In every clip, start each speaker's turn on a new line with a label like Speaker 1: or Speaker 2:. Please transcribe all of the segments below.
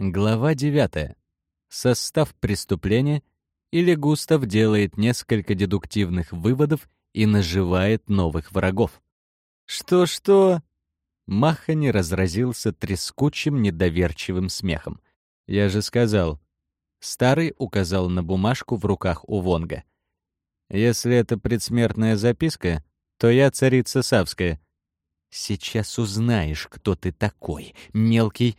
Speaker 1: Глава 9. Состав преступления или Густав делает несколько дедуктивных выводов и наживает новых врагов. Что-что? Махани разразился трескучим недоверчивым смехом. Я же сказал. Старый указал на бумажку в руках у Вонга. Если это предсмертная записка, то я царица Савская. Сейчас узнаешь, кто ты такой, мелкий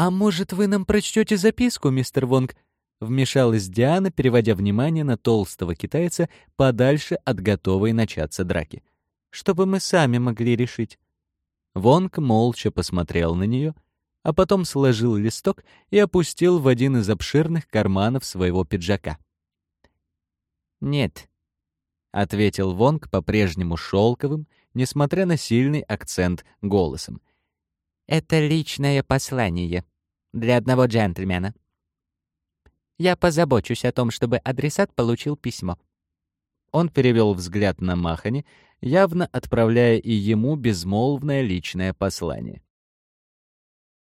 Speaker 1: «А может, вы нам прочтете записку, мистер Вонг?» Вмешалась Диана, переводя внимание на толстого китайца подальше от готовой начаться драки. «Чтобы мы сами могли решить». Вонг молча посмотрел на нее, а потом сложил листок и опустил в один из обширных карманов своего пиджака. «Нет», — ответил Вонг по-прежнему шелковым, несмотря на сильный акцент, голосом. Это личное послание для одного джентльмена. Я позабочусь о том, чтобы адресат получил письмо. Он перевел взгляд на Махани, явно отправляя и ему безмолвное личное послание.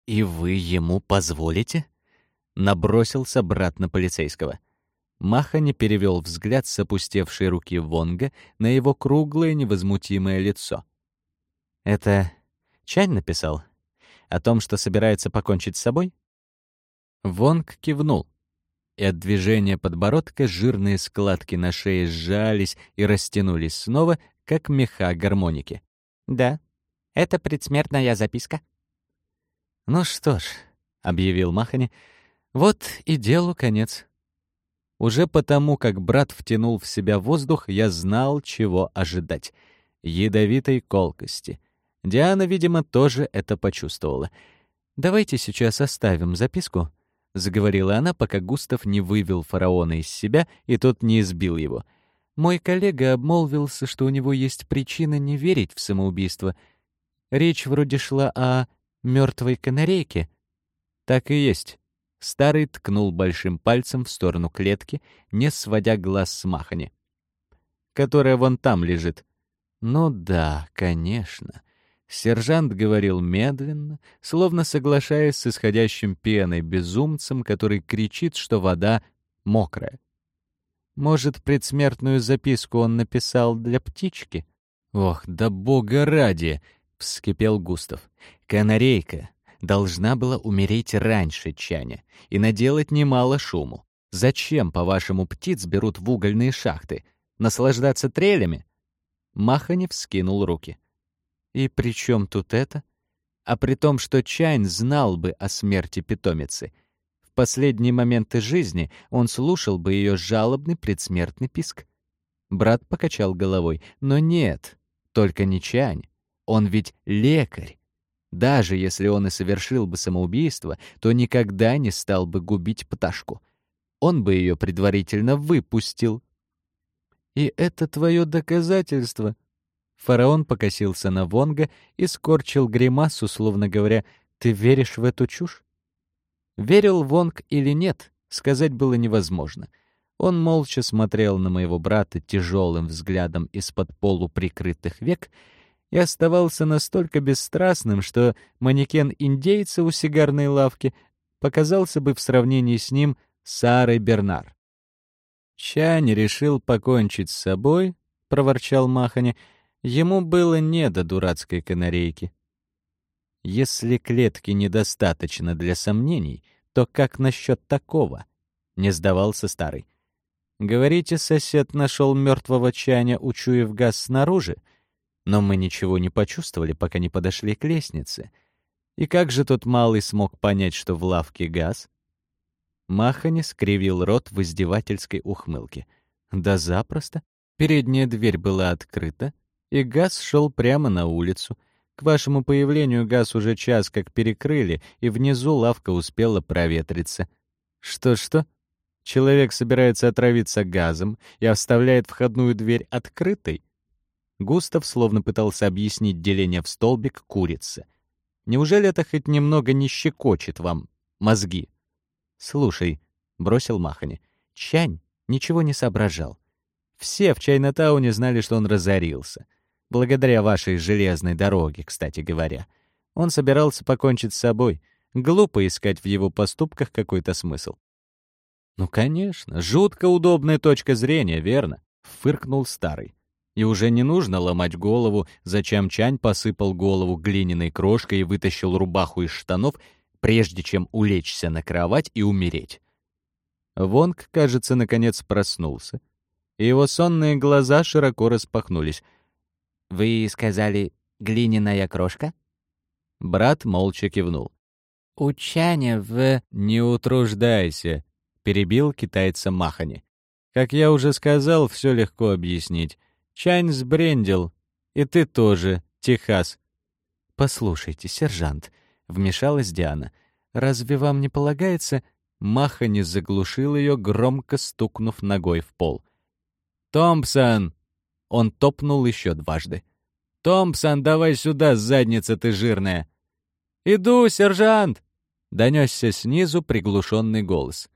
Speaker 1: «И вы ему позволите?» — набросился брат на полицейского. Махани перевел взгляд с опустевшей руки Вонга на его круглое невозмутимое лицо. «Это Чань написал?» О том, что собирается покончить с собой? Вонг кивнул, и от движения подбородка жирные складки на шее сжались и растянулись снова, как меха гармоники. «Да, это предсмертная записка». «Ну что ж», — объявил Махани, — «вот и делу конец». Уже потому, как брат втянул в себя воздух, я знал, чего ожидать. Ядовитой колкости — Диана, видимо, тоже это почувствовала. «Давайте сейчас оставим записку», — заговорила она, пока Густав не вывел фараона из себя, и тот не избил его. «Мой коллега обмолвился, что у него есть причина не верить в самоубийство. Речь вроде шла о мертвой канарейке». «Так и есть». Старый ткнул большим пальцем в сторону клетки, не сводя глаз с Махани. «Которая вон там лежит». «Ну да, конечно». Сержант говорил медленно, словно соглашаясь с исходящим пеной безумцем, который кричит, что вода мокрая. Может, предсмертную записку он написал для птички? Ох, да бога ради, вскипел Густав. Канарейка должна была умереть раньше Чаня и наделать немало шуму. Зачем, по-вашему, птиц берут в угольные шахты? Наслаждаться трелями? Маханев скинул руки. И при чем тут это? А при том, что Чайн знал бы о смерти питомицы. В последние моменты жизни он слушал бы ее жалобный предсмертный писк. Брат покачал головой. Но нет, только не Чань. Он ведь лекарь. Даже если он и совершил бы самоубийство, то никогда не стал бы губить пташку. Он бы ее предварительно выпустил. «И это твое доказательство», Фараон покосился на Вонга и скорчил гримасу, словно говоря, «Ты веришь в эту чушь?» Верил Вонг или нет, сказать было невозможно. Он молча смотрел на моего брата тяжелым взглядом из-под полуприкрытых век и оставался настолько бесстрастным, что манекен индейца у сигарной лавки показался бы в сравнении с ним Сарой Бернар. «Чань решил покончить с собой», — проворчал Махани, — Ему было не до дурацкой канарейки. Если клетки недостаточно для сомнений, то как насчет такого? Не сдавался старый. Говорите, сосед нашел мертвого чаня, учуяв газ снаружи, но мы ничего не почувствовали, пока не подошли к лестнице. И как же тот малый смог понять, что в лавке газ? Махани скривил рот в издевательской ухмылке. Да запросто. Передняя дверь была открыта, и газ шел прямо на улицу. К вашему появлению газ уже час как перекрыли, и внизу лавка успела проветриться. Что-что? Человек собирается отравиться газом и оставляет входную дверь открытой? Густав словно пытался объяснить деление в столбик курицы. Неужели это хоть немного не щекочет вам мозги? Слушай, бросил Махани. Чань ничего не соображал. Все в Чайнатауне знали, что он разорился. Благодаря вашей железной дороге, кстати говоря. Он собирался покончить с собой. Глупо искать в его поступках какой-то смысл. «Ну, конечно, жутко удобная точка зрения, верно?» — фыркнул старый. И уже не нужно ломать голову, зачем Чань посыпал голову глиняной крошкой и вытащил рубаху из штанов, прежде чем улечься на кровать и умереть. Вонг, кажется, наконец проснулся. И его сонные глаза широко распахнулись. «Вы сказали, глиняная крошка?» Брат молча кивнул. «У Чаня в...» «Не утруждайся», — перебил китайца Махани. «Как я уже сказал, все легко объяснить. Чань сбрендил. И ты тоже, Техас». «Послушайте, сержант», — вмешалась Диана, — «разве вам не полагается...» Махани заглушил ее, громко стукнув ногой в пол. «Томпсон!» Он топнул еще дважды. «Томпсон, давай сюда, задница ты жирная!» «Иду, сержант!» — донесся снизу приглушенный голос.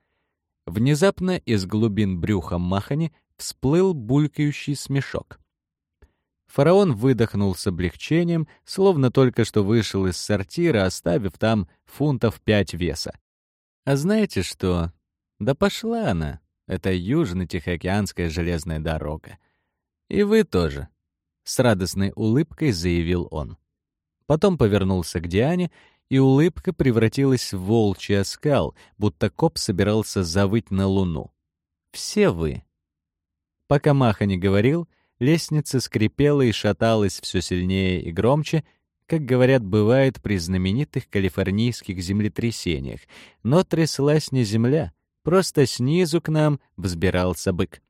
Speaker 1: Внезапно из глубин брюха Махани всплыл булькающий смешок. Фараон выдохнул с облегчением, словно только что вышел из сортира, оставив там фунтов пять веса. «А знаете что? Да пошла она, это Южно-Тихоокеанская железная дорога. И вы тоже», — с радостной улыбкой заявил он. Потом повернулся к Диане, и улыбка превратилась в волчий оскал, будто коп собирался завыть на луну. «Все вы, Пока Маха не говорил, лестница скрипела и шаталась все сильнее и громче, как говорят, бывает при знаменитых калифорнийских землетрясениях. Но тряслась не земля, просто снизу к нам взбирался бык.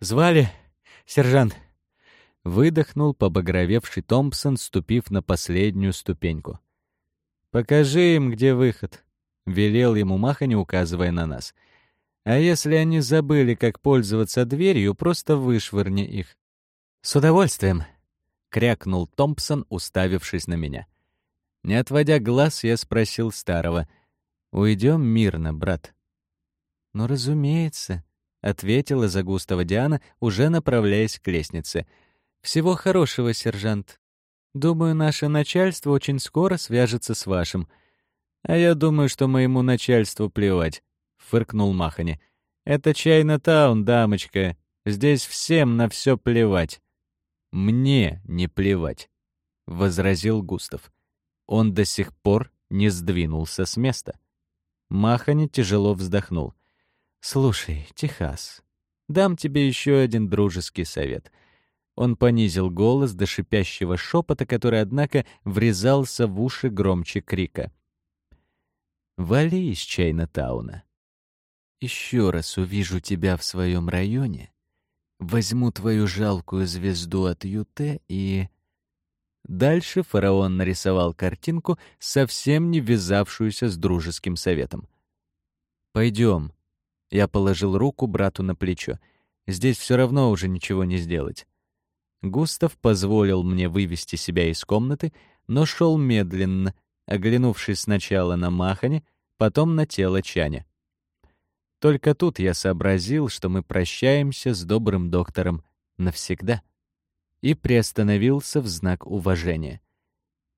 Speaker 1: «Звали, сержант?» Выдохнул побагровевший Томпсон, ступив на последнюю ступеньку. «Покажи им, где выход», — велел ему Маха, не указывая на нас — а если они забыли, как пользоваться дверью, просто вышвырни их. «С удовольствием», — крякнул Томпсон, уставившись на меня. Не отводя глаз, я спросил старого. «Уйдем мирно, брат». «Ну, разумеется», — ответила Загустова Диана, уже направляясь к лестнице. «Всего хорошего, сержант. Думаю, наше начальство очень скоро свяжется с вашим. А я думаю, что моему начальству плевать фыркнул Махани. «Это Чайна-таун, дамочка. Здесь всем на все плевать». «Мне не плевать», — возразил Густав. Он до сих пор не сдвинулся с места. Махани тяжело вздохнул. «Слушай, Техас, дам тебе еще один дружеский совет». Он понизил голос до шипящего шепота, который, однако, врезался в уши громче крика. «Вали из Чайна-тауна еще раз увижу тебя в своем районе, возьму твою жалкую звезду от ЮТ и... Дальше фараон нарисовал картинку, совсем не вязавшуюся с дружеским советом. «Пойдем». Я положил руку брату на плечо. «Здесь все равно уже ничего не сделать». Густав позволил мне вывести себя из комнаты, но шел медленно, оглянувшись сначала на Махане, потом на тело Чаня. Только тут я сообразил, что мы прощаемся с добрым доктором навсегда. И приостановился в знак уважения.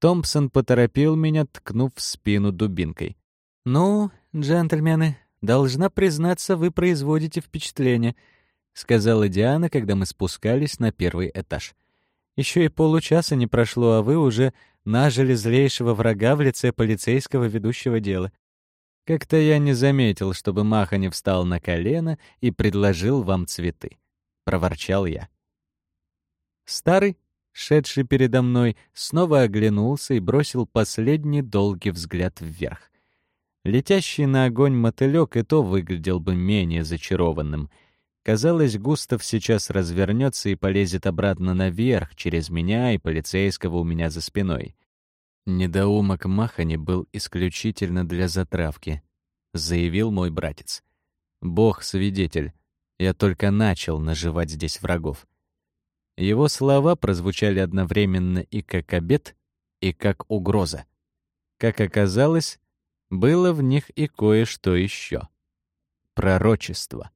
Speaker 1: Томпсон поторопил меня, ткнув в спину дубинкой. «Ну, джентльмены, должна признаться, вы производите впечатление», — сказала Диана, когда мы спускались на первый этаж. Еще и получаса не прошло, а вы уже нажили злейшего врага в лице полицейского ведущего дела. Как-то я не заметил, чтобы Маха не встал на колено и предложил вам цветы, проворчал я. Старый, шедший передо мной, снова оглянулся и бросил последний долгий взгляд вверх. Летящий на огонь мотылек и то выглядел бы менее зачарованным. Казалось, Густав сейчас развернется и полезет обратно наверх, через меня и полицейского у меня за спиной. Недоумок Махани был исключительно для затравки, заявил мой братец. Бог свидетель, я только начал наживать здесь врагов. Его слова прозвучали одновременно и как обет, и как угроза. Как оказалось, было в них и кое-что еще. Пророчество.